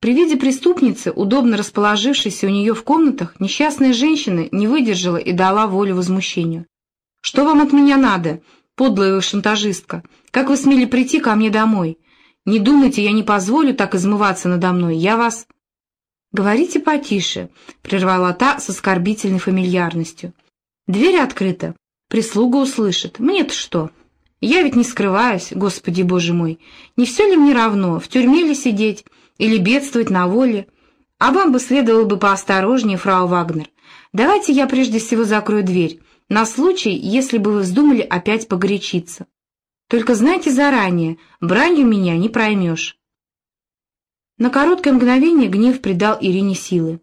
При виде преступницы, удобно расположившейся у нее в комнатах, несчастная женщина не выдержала и дала волю возмущению. «Что вам от меня надо, подлая вы шантажистка? Как вы смели прийти ко мне домой? Не думайте, я не позволю так измываться надо мной, я вас...» «Говорите потише», — прервала та с оскорбительной фамильярностью. «Дверь открыта, прислуга услышит. Мне-то что? Я ведь не скрываюсь, Господи Боже мой. Не все ли мне равно, в тюрьме ли сидеть?» Или бедствовать на воле. А вам бы следовало бы поосторожнее, фрау Вагнер. Давайте я прежде всего закрою дверь, на случай, если бы вы вздумали опять погорячиться. Только знайте заранее, бранью меня не проймешь. На короткое мгновение гнев придал Ирине силы.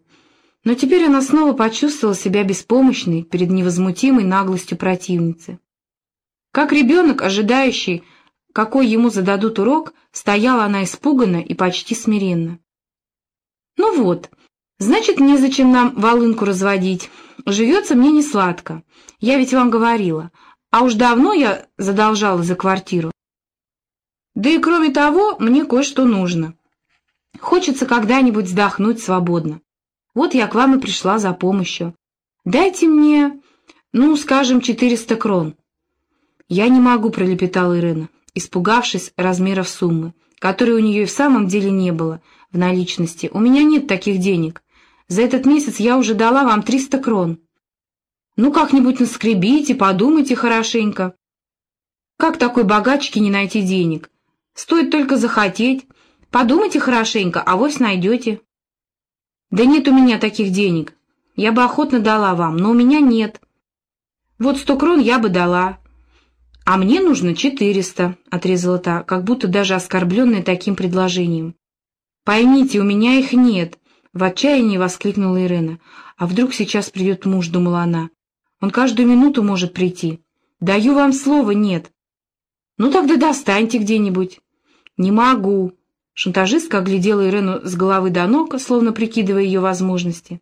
Но теперь она снова почувствовала себя беспомощной перед невозмутимой наглостью противницы. Как ребенок, ожидающий, какой ему зададут урок, стояла она испуганно и почти смиренно. «Ну вот, значит, незачем нам волынку разводить. Живется мне не сладко. Я ведь вам говорила. А уж давно я задолжала за квартиру. Да и кроме того, мне кое-что нужно. Хочется когда-нибудь вздохнуть свободно. Вот я к вам и пришла за помощью. Дайте мне, ну, скажем, 400 крон». «Я не могу», — пролепетала Ирина испугавшись размеров суммы, которой у нее и в самом деле не было в наличности. «У меня нет таких денег. За этот месяц я уже дала вам 300 крон. Ну, как-нибудь наскребите, подумайте хорошенько. Как такой богачке не найти денег? Стоит только захотеть. Подумайте хорошенько, а вось найдете». «Да нет у меня таких денег. Я бы охотно дала вам, но у меня нет. Вот сто крон я бы дала, «А мне нужно четыреста», — отрезала та, как будто даже оскорбленная таким предложением. «Поймите, у меня их нет», — в отчаянии воскликнула Ирена. «А вдруг сейчас придет муж?» — думала она. «Он каждую минуту может прийти. Даю вам слово, нет». «Ну тогда достаньте где-нибудь». «Не могу». Шантажистка оглядела Ирену с головы до ног, словно прикидывая ее возможности.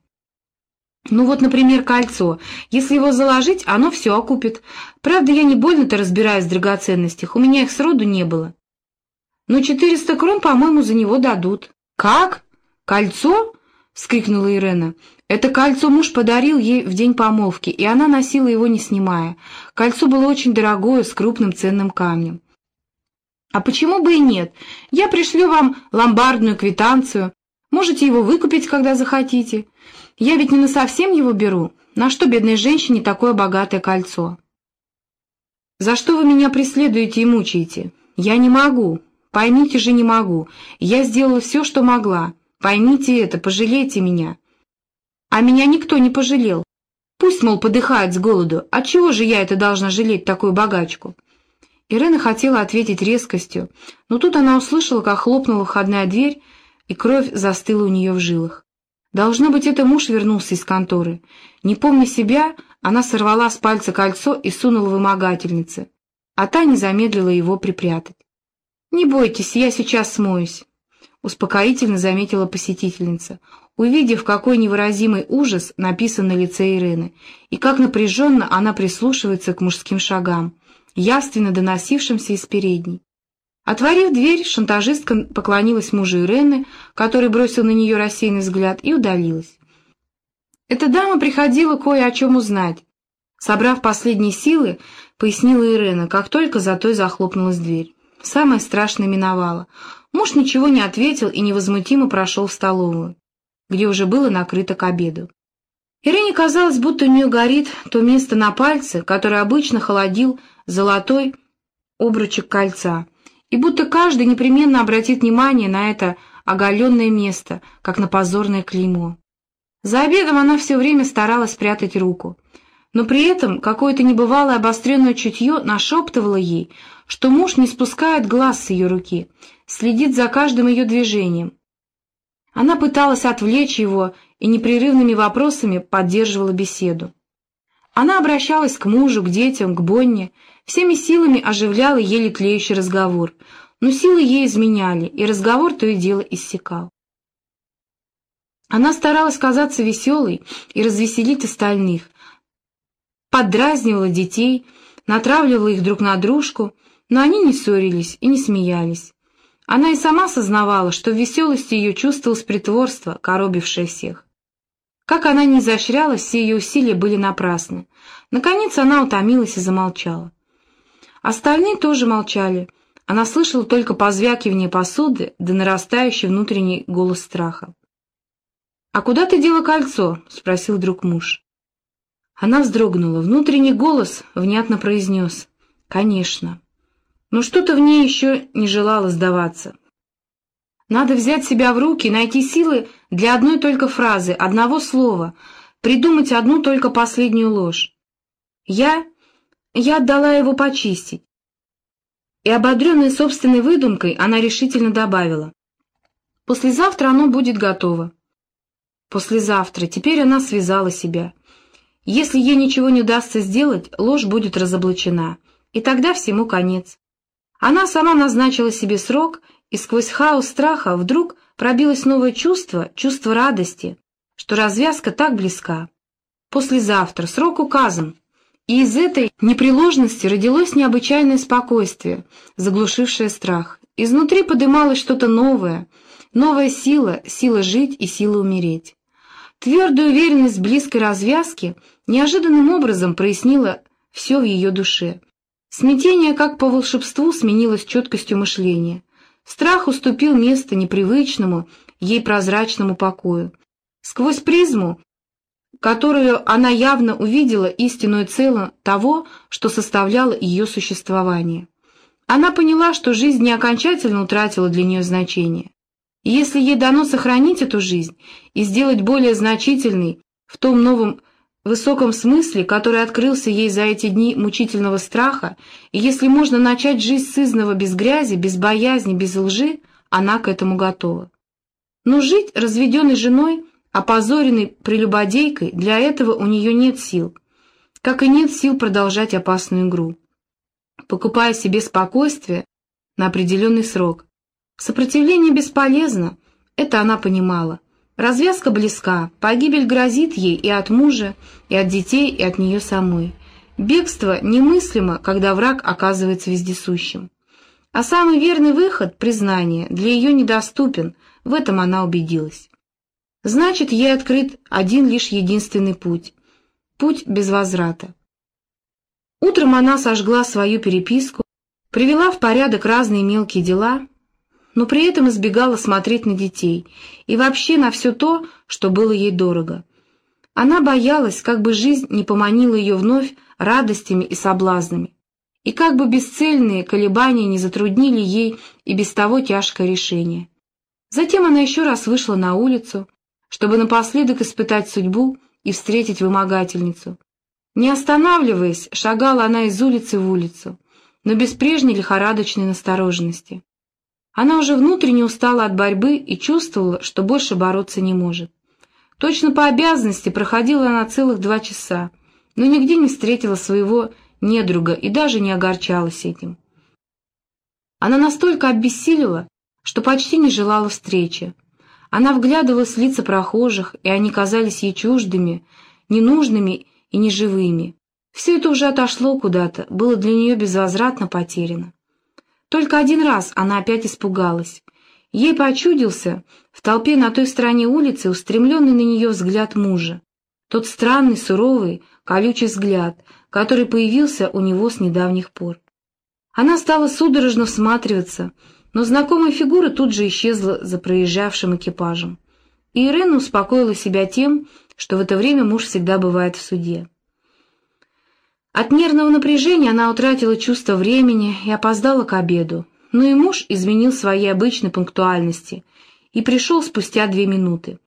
Ну вот, например, кольцо. Если его заложить, оно все окупит. Правда, я не больно-то разбираюсь в драгоценностях, у меня их сроду не было. Но четыреста крон, по-моему, за него дадут. Как? Кольцо? — вскрикнула Ирена. Это кольцо муж подарил ей в день помолвки, и она носила его не снимая. Кольцо было очень дорогое, с крупным ценным камнем. А почему бы и нет? Я пришлю вам ломбардную квитанцию. Можете его выкупить, когда захотите. Я ведь не на совсем его беру. На что бедной женщине такое богатое кольцо? За что вы меня преследуете и мучаете? Я не могу. Поймите же, не могу. Я сделала все, что могла. Поймите это, пожалейте меня. А меня никто не пожалел. Пусть, мол, подыхает с голоду. А чего же я это должна жалеть такую богачку? Ирена хотела ответить резкостью, но тут она услышала, как хлопнула входная дверь, и кровь застыла у нее в жилах. Должно быть, это муж вернулся из конторы. Не помня себя, она сорвала с пальца кольцо и сунула вымогательнице, а та не замедлила его припрятать. «Не бойтесь, я сейчас смоюсь», — успокоительно заметила посетительница, увидев, какой невыразимый ужас написан на лице Ирины, и как напряженно она прислушивается к мужским шагам, явственно доносившимся из передней. Отворив дверь, шантажистка поклонилась мужу Ирены, который бросил на нее рассеянный взгляд, и удалилась. Эта дама приходила кое о чем узнать. Собрав последние силы, пояснила Ирена, как только за той захлопнулась дверь. Самое страшное миновало. Муж ничего не ответил и невозмутимо прошел в столовую, где уже было накрыто к обеду. Ирене казалось, будто у нее горит то место на пальце, которое обычно холодил золотой обручек кольца — и будто каждый непременно обратит внимание на это оголенное место, как на позорное клеймо. За обедом она все время старалась спрятать руку, но при этом какое-то небывалое обостренное чутье нашептывало ей, что муж не спускает глаз с ее руки, следит за каждым ее движением. Она пыталась отвлечь его и непрерывными вопросами поддерживала беседу. Она обращалась к мужу, к детям, к Бонне, всеми силами оживляла еле тлеющий разговор, но силы ей изменяли, и разговор то и дело иссякал. Она старалась казаться веселой и развеселить остальных, поддразнивала детей, натравливала их друг на дружку, но они не ссорились и не смеялись. Она и сама сознавала, что в веселости ее чувствовалось притворство, коробившее всех. Как она не изощрялась, все ее усилия были напрасны. Наконец она утомилась и замолчала. Остальные тоже молчали. Она слышала только позвякивание посуды да нарастающий внутренний голос страха. «А куда ты дела кольцо?» — спросил друг муж. Она вздрогнула. Внутренний голос внятно произнес. «Конечно». Но что-то в ней еще не желало сдаваться. Надо взять себя в руки, найти силы для одной только фразы, одного слова, придумать одну только последнюю ложь. Я... я отдала его почистить. И, ободренная собственной выдумкой, она решительно добавила. Послезавтра оно будет готово. Послезавтра. Теперь она связала себя. Если ей ничего не удастся сделать, ложь будет разоблачена, и тогда всему конец. Она сама назначила себе срок, и сквозь хаос страха вдруг пробилось новое чувство, чувство радости, что развязка так близка. Послезавтра, срок указан. И из этой непреложности родилось необычайное спокойствие, заглушившее страх. Изнутри подымалось что-то новое, новая сила, сила жить и сила умереть. Твердая уверенность близкой развязки неожиданным образом прояснила все в ее душе. Смятение, как по волшебству, сменилось четкостью мышления. Страх уступил место непривычному, ей прозрачному покою. Сквозь призму, которую она явно увидела истинную целую того, что составляло ее существование. Она поняла, что жизнь не окончательно утратила для нее значение. И если ей дано сохранить эту жизнь и сделать более значительной в том новом высоком смысле, который открылся ей за эти дни мучительного страха, и если можно начать жизнь сызного без грязи, без боязни, без лжи, она к этому готова. Но жить разведенной женой, опозоренной прелюбодейкой, для этого у нее нет сил, как и нет сил продолжать опасную игру. Покупая себе спокойствие на определенный срок. Сопротивление бесполезно, это она понимала. Развязка близка, погибель грозит ей и от мужа, и от детей, и от нее самой. Бегство немыслимо, когда враг оказывается вездесущим. А самый верный выход, признание, для ее недоступен, в этом она убедилась. Значит, ей открыт один лишь единственный путь — путь без возврата. Утром она сожгла свою переписку, привела в порядок разные мелкие дела, но при этом избегала смотреть на детей и вообще на все то, что было ей дорого. Она боялась, как бы жизнь не поманила ее вновь радостями и соблазнами, и как бы бесцельные колебания не затруднили ей и без того тяжкое решение. Затем она еще раз вышла на улицу, чтобы напоследок испытать судьбу и встретить вымогательницу. Не останавливаясь, шагала она из улицы в улицу, но без прежней лихорадочной настороженности. Она уже внутренне устала от борьбы и чувствовала, что больше бороться не может. Точно по обязанности проходила она целых два часа, но нигде не встретила своего недруга и даже не огорчалась этим. Она настолько обессилила, что почти не желала встречи. Она вглядывалась в лица прохожих, и они казались ей чуждыми, ненужными и неживыми. Все это уже отошло куда-то, было для нее безвозвратно потеряно. Только один раз она опять испугалась. Ей почудился в толпе на той стороне улицы устремленный на нее взгляд мужа. Тот странный, суровый, колючий взгляд, который появился у него с недавних пор. Она стала судорожно всматриваться, но знакомая фигура тут же исчезла за проезжавшим экипажем. И Ирена успокоила себя тем, что в это время муж всегда бывает в суде. От нервного напряжения она утратила чувство времени и опоздала к обеду, но и муж изменил своей обычной пунктуальности и пришел спустя две минуты.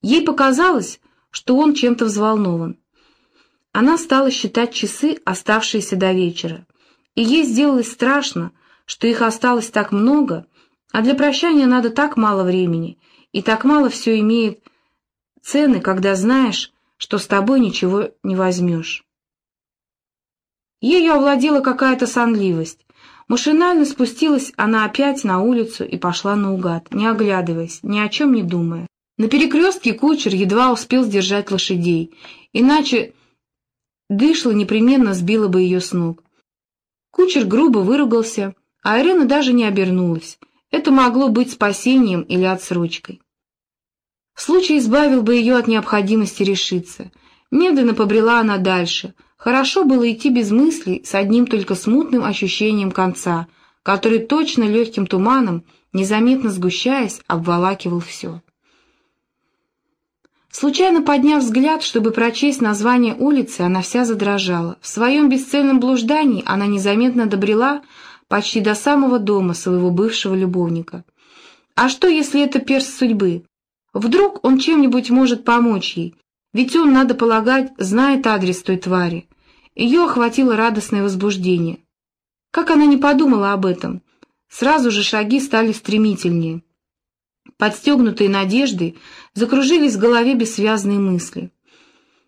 Ей показалось, что он чем-то взволнован. Она стала считать часы, оставшиеся до вечера, и ей сделалось страшно, что их осталось так много, а для прощания надо так мало времени, и так мало все имеет цены, когда знаешь, что с тобой ничего не возьмешь. Ею овладела какая-то сонливость. Машинально спустилась она опять на улицу и пошла наугад, не оглядываясь, ни о чем не думая. На перекрестке кучер едва успел сдержать лошадей, иначе дышло непременно сбило бы ее с ног. Кучер грубо выругался, а Ирена даже не обернулась. Это могло быть спасением или отсрочкой. Случай избавил бы ее от необходимости решиться. Медленно побрела она дальше. Хорошо было идти без мыслей, с одним только смутным ощущением конца, который точно легким туманом, незаметно сгущаясь, обволакивал все. Случайно подняв взгляд, чтобы прочесть название улицы, она вся задрожала. В своем бесцельном блуждании она незаметно добрела почти до самого дома своего бывшего любовника. А что, если это перст судьбы? Вдруг он чем-нибудь может помочь ей, ведь он, надо полагать, знает адрес той твари. Ее охватило радостное возбуждение. Как она не подумала об этом? Сразу же шаги стали стремительнее. Подстегнутые надеждой, закружились в голове бессвязные мысли.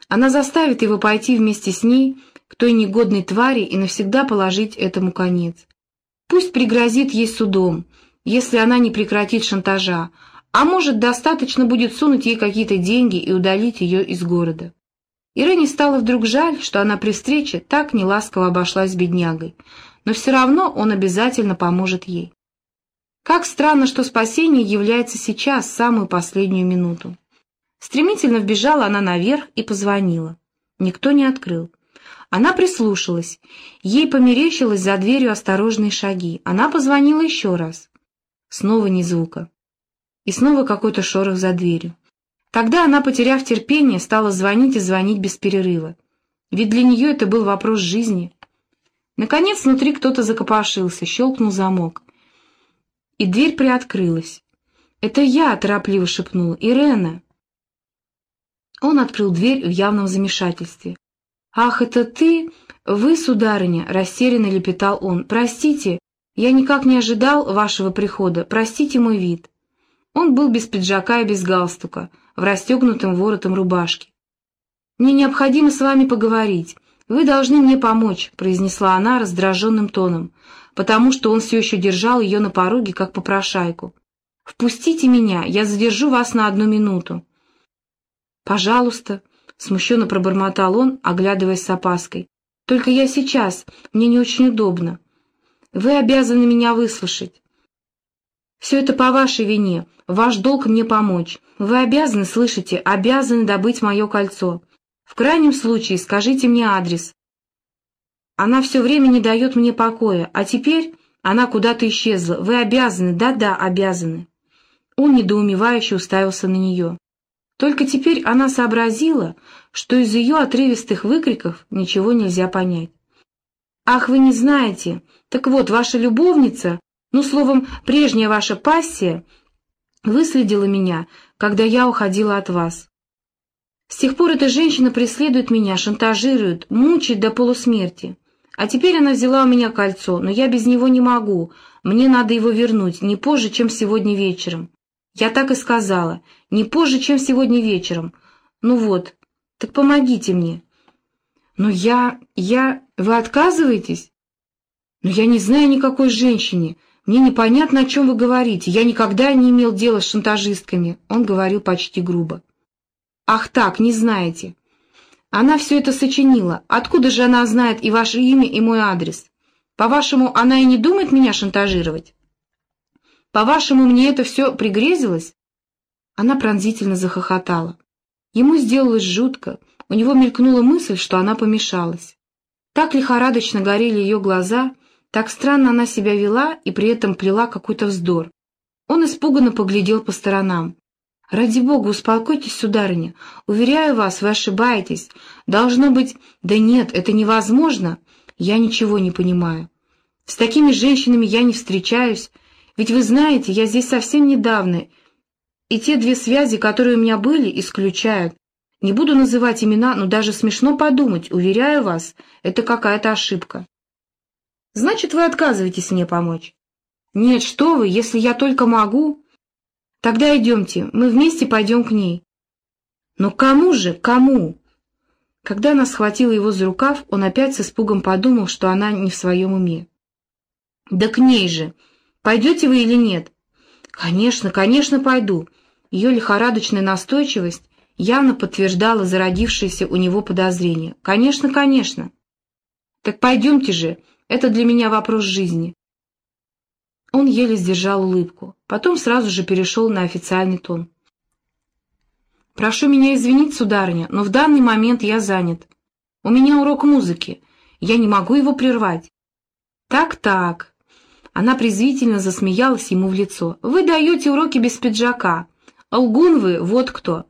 Она заставит его пойти вместе с ней к той негодной твари и навсегда положить этому конец. Пусть пригрозит ей судом, если она не прекратит шантажа, а может, достаточно будет сунуть ей какие-то деньги и удалить ее из города. Ирене стало вдруг жаль, что она при встрече так неласково обошлась с беднягой, но все равно он обязательно поможет ей. Как странно, что спасение является сейчас, самую последнюю минуту. Стремительно вбежала она наверх и позвонила. Никто не открыл. Она прислушалась. Ей померещилось за дверью осторожные шаги. Она позвонила еще раз. Снова ни звука. И снова какой-то шорох за дверью. Тогда она, потеряв терпение, стала звонить и звонить без перерыва. Ведь для нее это был вопрос жизни. Наконец внутри кто-то закопошился, щелкнул замок и дверь приоткрылась. «Это я!» — торопливо шепнул. «Ирена!» Он открыл дверь в явном замешательстве. «Ах, это ты? Вы, сударыня!» — растерянно лепетал он. «Простите, я никак не ожидал вашего прихода. Простите мой вид». Он был без пиджака и без галстука, в расстегнутом воротом рубашки. «Мне необходимо с вами поговорить. Вы должны мне помочь», — произнесла она раздраженным тоном потому что он все еще держал ее на пороге, как попрошайку. «Впустите меня, я задержу вас на одну минуту». «Пожалуйста», — смущенно пробормотал он, оглядываясь с опаской. «Только я сейчас, мне не очень удобно. Вы обязаны меня выслушать. Все это по вашей вине, ваш долг мне помочь. Вы обязаны, слышите, обязаны добыть мое кольцо. В крайнем случае скажите мне адрес, она все время не дает мне покоя, а теперь она куда-то исчезла. Вы обязаны, да-да, обязаны. Он недоумевающе уставился на нее. Только теперь она сообразила, что из ее отрывистых выкриков ничего нельзя понять. «Ах, вы не знаете! Так вот, ваша любовница, ну, словом, прежняя ваша пассия, выследила меня, когда я уходила от вас. С тех пор эта женщина преследует меня, шантажирует, мучает до полусмерти. А теперь она взяла у меня кольцо, но я без него не могу. Мне надо его вернуть, не позже, чем сегодня вечером. Я так и сказала, не позже, чем сегодня вечером. Ну вот, так помогите мне. Но я... я... Вы отказываетесь? Но я не знаю никакой женщине. Мне непонятно, о чем вы говорите. Я никогда не имел дела с шантажистками. Он говорил почти грубо. Ах так, не знаете. Она все это сочинила. Откуда же она знает и ваше имя, и мой адрес? По-вашему, она и не думает меня шантажировать? По-вашему, мне это все пригрезилось?» Она пронзительно захохотала. Ему сделалось жутко, у него мелькнула мысль, что она помешалась. Так лихорадочно горели ее глаза, так странно она себя вела и при этом плела какой-то вздор. Он испуганно поглядел по сторонам. «Ради бога, успокойтесь, сударыня. Уверяю вас, вы ошибаетесь. Должно быть... Да нет, это невозможно. Я ничего не понимаю. С такими женщинами я не встречаюсь. Ведь вы знаете, я здесь совсем недавно, и те две связи, которые у меня были, исключают. Не буду называть имена, но даже смешно подумать, уверяю вас, это какая-то ошибка. Значит, вы отказываетесь мне помочь? Нет, что вы, если я только могу... Тогда идемте, мы вместе пойдем к ней. Но кому же, кому? Когда она схватила его за рукав, он опять с испугом подумал, что она не в своем уме. «Да к ней же! Пойдете вы или нет?» «Конечно, конечно, пойду!» Ее лихорадочная настойчивость явно подтверждала зародившееся у него подозрение. «Конечно, конечно!» «Так пойдемте же, это для меня вопрос жизни!» Он еле сдержал улыбку, потом сразу же перешел на официальный тон. «Прошу меня извинить, сударыня, но в данный момент я занят. У меня урок музыки, я не могу его прервать». «Так-так». Она презвительно засмеялась ему в лицо. «Вы даете уроки без пиджака. Лгун вы, вот кто.